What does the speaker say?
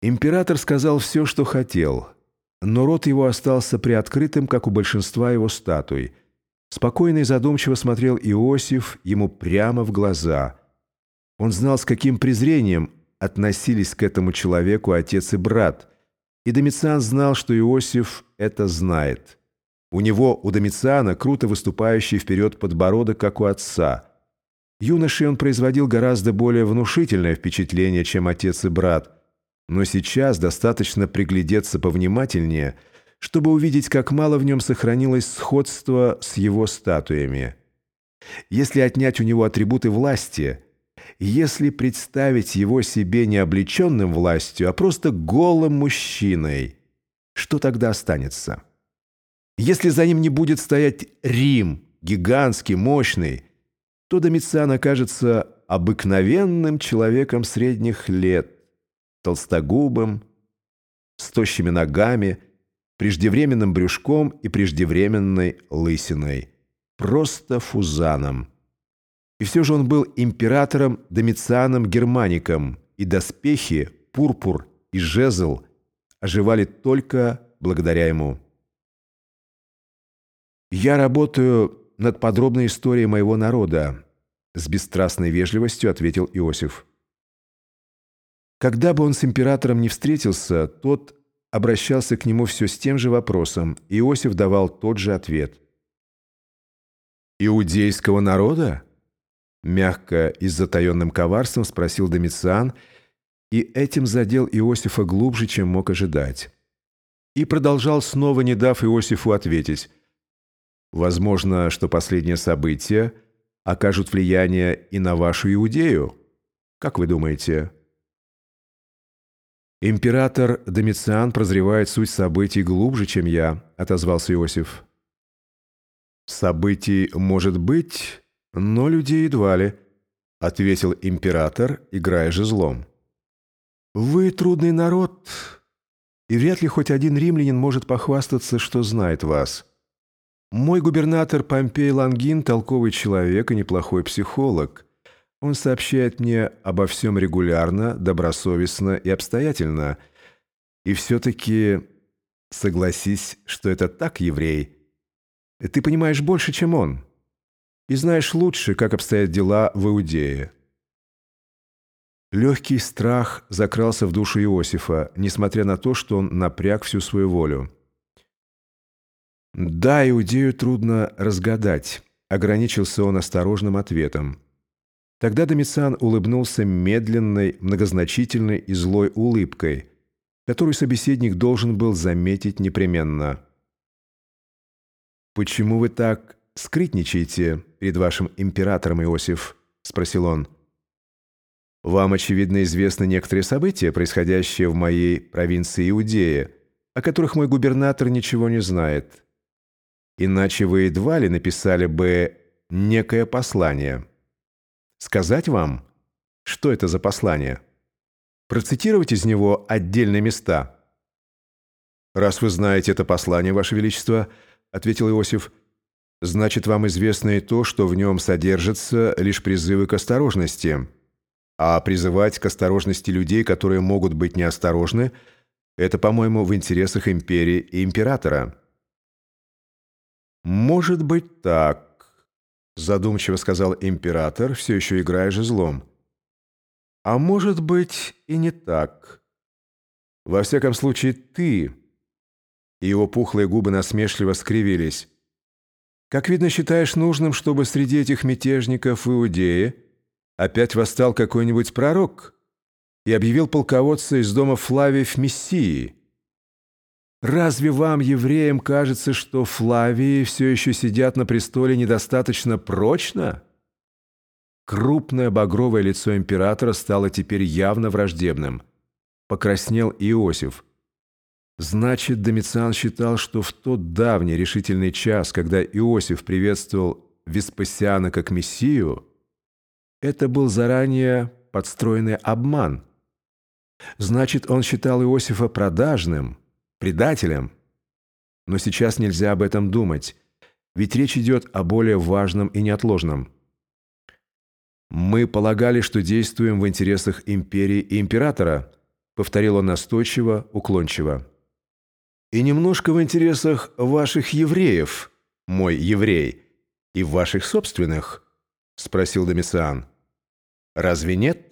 Император сказал все, что хотел, но рот его остался приоткрытым, как у большинства его статуй. Спокойно и задумчиво смотрел Иосиф ему прямо в глаза. Он знал, с каким презрением относились к этому человеку отец и брат, и Домициан знал, что Иосиф это знает. У него, у Домициана, круто выступающий вперед подбородок, как у отца. Юношей он производил гораздо более внушительное впечатление, чем отец и брат – но сейчас достаточно приглядеться повнимательнее, чтобы увидеть, как мало в нем сохранилось сходства с его статуями. Если отнять у него атрибуты власти, если представить его себе не облеченным властью, а просто голым мужчиной, что тогда останется? Если за ним не будет стоять Рим, гигантский, мощный, то Домициан окажется обыкновенным человеком средних лет, толстогубым, с тощими ногами, преждевременным брюшком и преждевременной лысиной. Просто фузаном. И все же он был императором Домицианом Германиком, и доспехи, пурпур и жезл оживали только благодаря ему. «Я работаю над подробной историей моего народа», с бесстрастной вежливостью ответил Иосиф. Когда бы он с императором не встретился, тот обращался к нему все с тем же вопросом, и Иосиф давал тот же ответ. «Иудейского народа?» Мягко и с затаенным коварством спросил Домициан, и этим задел Иосифа глубже, чем мог ожидать. И продолжал, снова не дав Иосифу ответить. «Возможно, что последние события окажут влияние и на вашу Иудею. Как вы думаете?» «Император Домициан прозревает суть событий глубже, чем я», — отозвался Иосиф. «Событий может быть, но людей едва ли», — ответил император, играя жезлом. «Вы трудный народ, и вряд ли хоть один римлянин может похвастаться, что знает вас. Мой губернатор Помпей Лангин — толковый человек и неплохой психолог». Он сообщает мне обо всем регулярно, добросовестно и обстоятельно. И все-таки согласись, что это так, еврей. Ты понимаешь больше, чем он. И знаешь лучше, как обстоят дела в Иудее. Легкий страх закрался в душу Иосифа, несмотря на то, что он напряг всю свою волю. «Да, Иудею трудно разгадать», — ограничился он осторожным ответом. Тогда Домициан улыбнулся медленной, многозначительной и злой улыбкой, которую собеседник должен был заметить непременно. «Почему вы так скрытничаете перед вашим императором, Иосиф?» – спросил он. «Вам, очевидно, известны некоторые события, происходящие в моей провинции Иудея, о которых мой губернатор ничего не знает. Иначе вы едва ли написали бы некое послание». Сказать вам, что это за послание? Процитировать из него отдельные места. «Раз вы знаете это послание, Ваше Величество», — ответил Иосиф, «значит, вам известно и то, что в нем содержатся лишь призывы к осторожности. А призывать к осторожности людей, которые могут быть неосторожны, это, по-моему, в интересах империи и императора». «Может быть так», задумчиво сказал император, все еще играя жезлом. А может быть и не так. Во всяком случае, ты... Его пухлые губы насмешливо скривились. Как видно, считаешь нужным, чтобы среди этих мятежников в Иудее опять восстал какой-нибудь пророк и объявил полководца из дома Флавиев Мессии. Разве вам, евреям, кажется, что Флавии все еще сидят на престоле недостаточно прочно? Крупное багровое лицо императора стало теперь явно враждебным. Покраснел Иосиф. Значит, Домициан считал, что в тот давний решительный час, когда Иосиф приветствовал Веспасиана как мессию, это был заранее подстроенный обман. Значит, он считал Иосифа продажным – предателем. Но сейчас нельзя об этом думать, ведь речь идет о более важном и неотложном. Мы полагали, что действуем в интересах империи и императора, повторил он настойчиво, уклончиво. «И немножко в интересах ваших евреев, мой еврей, и ваших собственных?» — спросил Домициан. «Разве нет?»